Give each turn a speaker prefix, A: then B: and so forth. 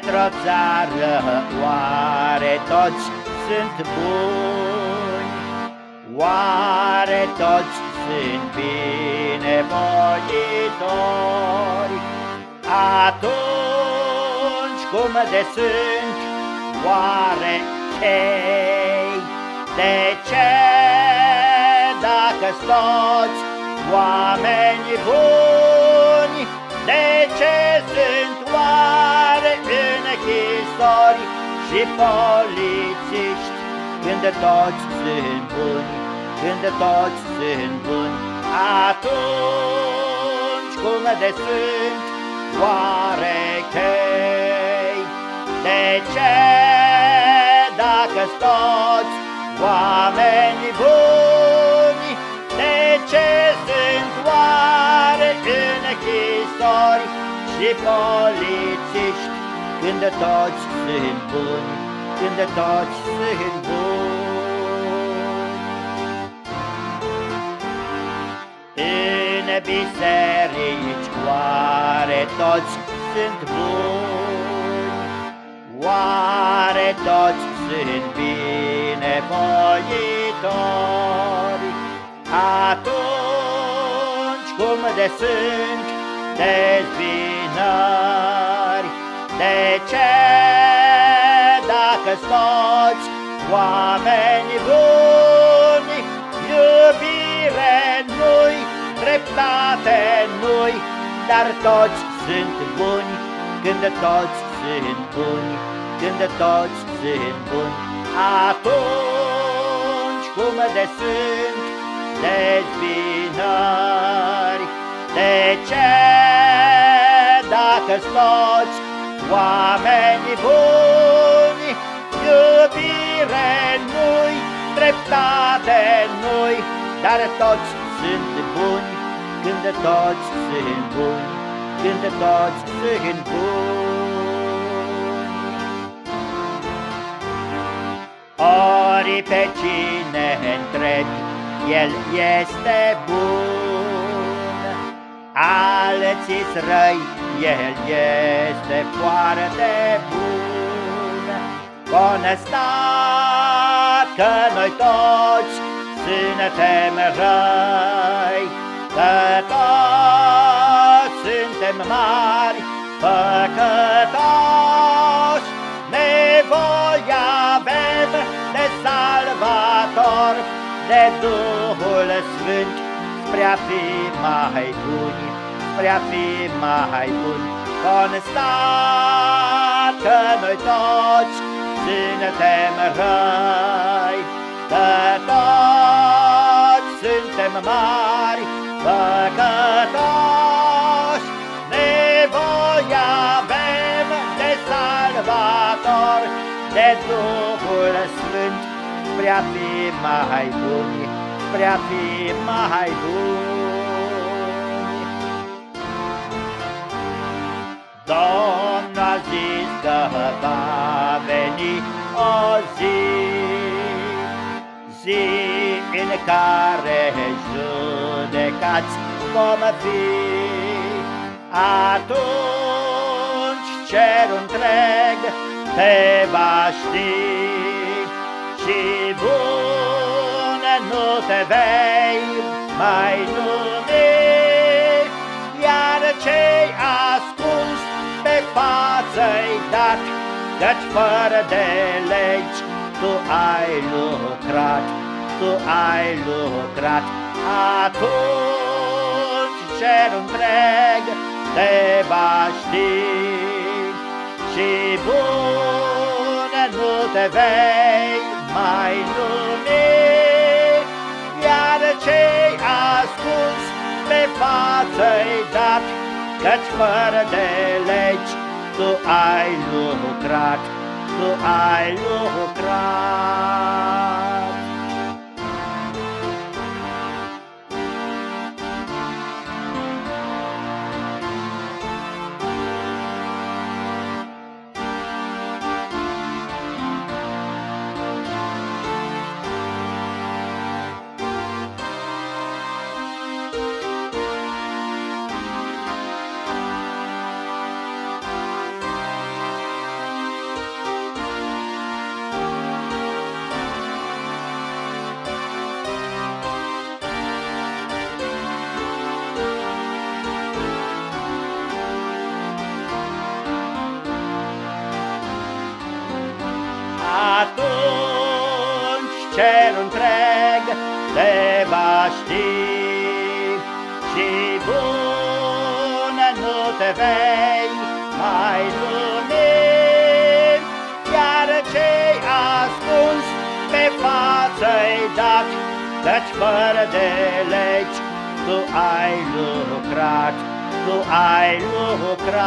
A: Într-o țară oare toți sunt buni? Oare toți sunt binevoitori? Atunci cum de sunt oare cei? De ce dacă toți oameni buni? De ce sunt și polițiști Când toți sunt buni, când toți sunt buni Atunci cum de sunt oare chei? De ce dacă toți oameni buni De ce sunt oare închisori și polițiști Când toți sunt buni, când toți sunt buni În biserici oare toți sunt buni? Oare toți sunt binevoitori? Atunci cum de sunt dezbinări. De ce dacă toți oameni buni, iubire nu-i, dreptate nu-i, dar toți sunt buni când toți sunt buni, când toți sunt buni, atunci cum de sunt dezbinări. De ce dacă toți oameni buni, iubire nu-i, dreptate nu-i, dar toți sunt buni când toți sunt buni, când toți sunt buni. Ori pe cine întrebi, el este bun, alții răi, el este foarte bun. Constat că noi toți suntem răi, că toți suntem mari, păcătoși, nevoia avem de salvator, de Duhul Sfânt, spre a fi mai buni, spre a fi mai buni. Constat că noi toți suntem răi, că toți suntem mari, păcătoși, nevoia avem de salvator, de Duhul Sfânt, spre a fi mai buni, spre a fi mai buni. În care judecați vom fi. Atunci cerul întreg te va ști, și bun nu te vei mai numi, iar cei ascuns pe față-i dat, căci fără de legi tu ai lucrat, tu ai lucrat, atunci cer întreg te va ști și bun nu te vei mai numi, iar cei ascuns pe față-i dat, Căci fără de legi tu ai lucrat, tu ai lucrat. Cer întreg te va ști și bun nu te vei mai numi, iar cei ascuns pe față-i dat, căci fără de legi tu ai lucrat, tu ai lucrat.